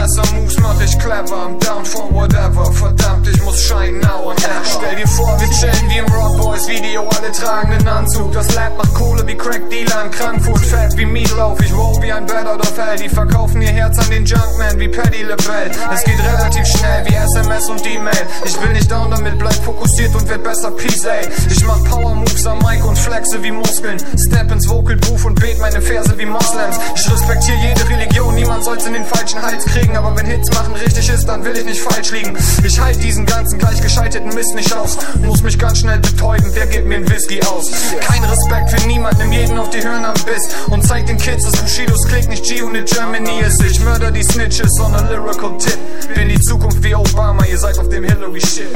Aggressor Moves mach ich clever. I'm down for whatever. Verdammt, ich muss shine now and never. Stell dir vor, wir chillen wie im Rock Boys Video. Alle tragen einen Anzug. Das Lab macht Kohle wie Crack Dealer in Frankfurt. Fett wie Meatloaf. Ich wow wie ein Bad oder Fell Die verkaufen ihr Herz an den Junkman wie Paddy LeBell Es geht relativ schnell wie SMS und E-Mail. Ich will nicht down, damit bleib fokussiert und werd besser. Peace, ey. Ich mach Power Moves am Mic und flexe wie Muskeln. Step ins Vocal Booth und bet meine Verse wie Moslems. Ich respektiere jede Religion. Niemand soll's in den falschen Hals kriegen. Aber wenn Hits machen richtig ist, dann will ich nicht falsch liegen. Ich halt diesen ganzen gleichgeschalteten Mist nicht aus. Muss mich ganz schnell betäuben, wer gibt mir ein Whisky aus? Kein Respekt für niemanden, nimm jeden auf die Hörner Biss. Und zeig den Kids, dass Bushidos Klick nicht G-Unit Germany ist. Ich mörder die Snitches on a lyrical tip. Bin die Zukunft wie Obama, ihr seid auf dem Hillary Shit.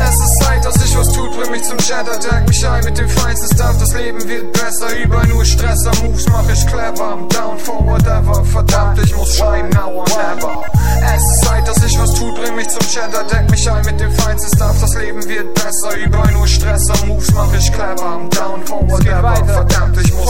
Es ist zum Chatter, deck mich ein mit dem feinsten Stuff. Das Leben wird besser, überall nur Stress am Moves mach ich clever. I'm down for whatever, verdammt, ich muss shine now or never. Es ist Zeit, dass sich was tut, bring mich zum Chatter, deck mich ein mit dem feinsten Stuff. Das Leben wird besser, überall nur Stress am Moves mach ich clever. I'm down for whatever, verdammt, ich muss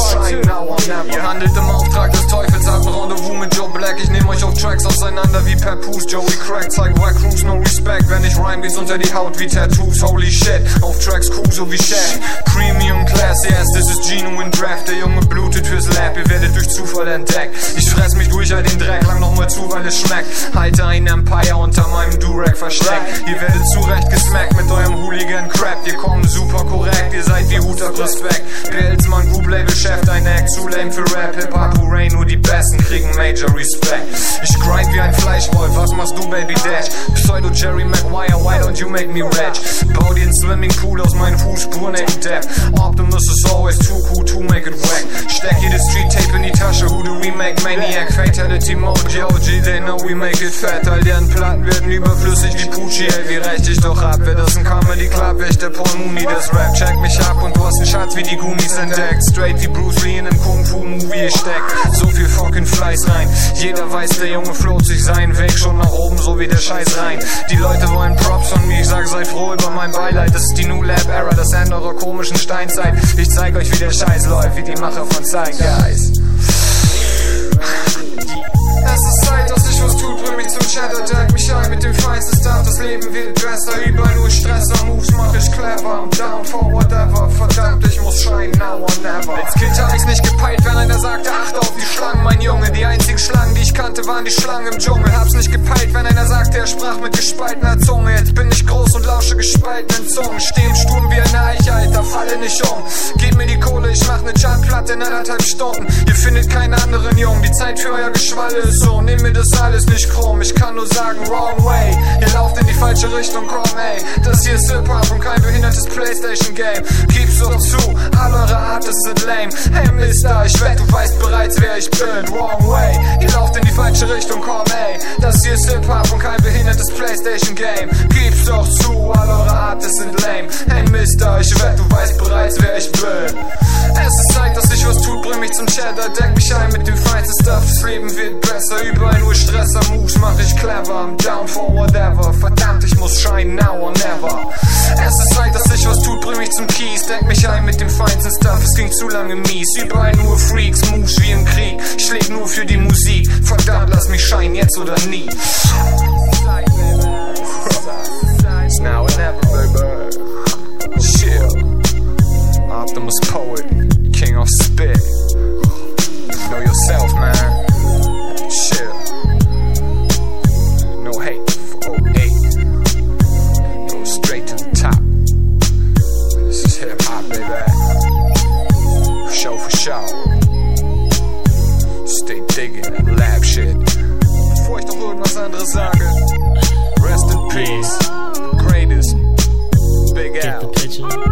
Rhyme, geht's unter die Haut wie Tattoos, holy shit. Auf Tracks cool, so wie Shaq. Premium Class, yes, this is genuine Draft. Der Junge blutet fürs Lab, ihr werdet durch Zufall entdeckt. Ich fress mich durch all den Dreck, lang nochmal zu, weil es schmeckt. Halte ein Empire unter meinem Durag versteckt. Ihr werdet zurecht gesmackt mit eurem Hooligan Crap. Ihr kommt super korrekt, ihr seid wie Hut ab Respekt. Pelzmann, Group Label Chef, dein Act, zu lame für Rap. Hip-Hop, Hooray, nur die Besten kriegen Major Respect. Ich grind wie ein Fleischwolf, was machst du, Baby Dash? Pseudo Jerry Maguire, why don't you make me rich? Bau dir ein Swimmingpool aus meinen Fußspuren, ey, Depp. Optimus is always too cool to make it whack. Steck jedes Street Tape in die Tasche, who do we make Maniac? Fatality Mode, GOG, they know we make it fat. All deren Platten werden überflüssig wie Pucci, ey, wie recht ich doch ab. Wer das ein Comedy Club, ich der Paul Mooney, das Rap. Check mich ab und du hast einen Schatz wie die Gummis entdeckt. Straight wie Bruce Lee in einem Kung-Fu-Movie, ich steck so viel fucking Fleiß rein. Jeder weiß, der Junge floht sich seinen Weg schon nach oben, so wie der Scheiß rein. Die Leute wollen Props von mir, ich sag, seid froh über mein Beileid. Das ist die New Lab Era, das Ende eurer komischen Steinzeit. Ich zeig euch, wie der Scheiß läuft, wie die Macher von Zeitgeist. Es ist Zeit, dass sich was tut, bring mich zum Chatter, deck mich ein mit dem feinsten Stuff. Das Leben wird besser, überall nur Stress, am Moves mach ich clever. I'm down for whatever, ich muss now or never. Als Kind hab ich's nicht gepeilt, wenn einer sagte, achte auf die Schlangen, mein Junge. Die einzigen Schlangen, die ich kannte, waren die Schlangen im Dschungel. Hab's nicht gepeilt, wenn einer sagte, er sprach mit gespaltener Zunge. Jetzt bin ich groß und gespaltenen Zungen. Steh im Sturm wie eine Eiche, Alter, falle nicht um. Gib mir die Kohle, ich mach ne Chartplatte in anderthalb Stunden. Ihr findet keinen anderen Jungen, die Zeit für euer Geschwalle ist so. Nimm mir das alles nicht krumm, ich kann nur sagen, wrong way. Ihr lauft in die falsche Richtung, komm ey. Das hier ist Hip-Hop und kein behindertes Playstation-Game. Gib's doch zu, all eure Artists sind lame. Hey Mister, ich wett, du weißt bereits, wer ich bin, wrong way. Ihr lauft in die falsche Richtung, komm ey. Das hier ist Hip-Hop und kein behindertes Playstation-Game. Gib's doch zu, all lame. Hey Mister, ich wett, du weißt bereits, wer ich bin. Es ist Zeit, dass sich was tut, bring mich zum Cheddar, deck mich ein mit dem feinsten Stuff. Das Leben wird besser, überall nur Stress am Moves, mach ich clever. I'm down for whatever, verdammt, ich muss shine now or never. Es ist Zeit, dass sich was tut, bring mich zum Kies, deck mich ein mit dem feinsten Stuff. Es ging zu lange mies, überall nur Freaks, Moves wie im Krieg. Ich leb nur für die Musik, verdammt, lass mich shine jetzt oder nie. Bye.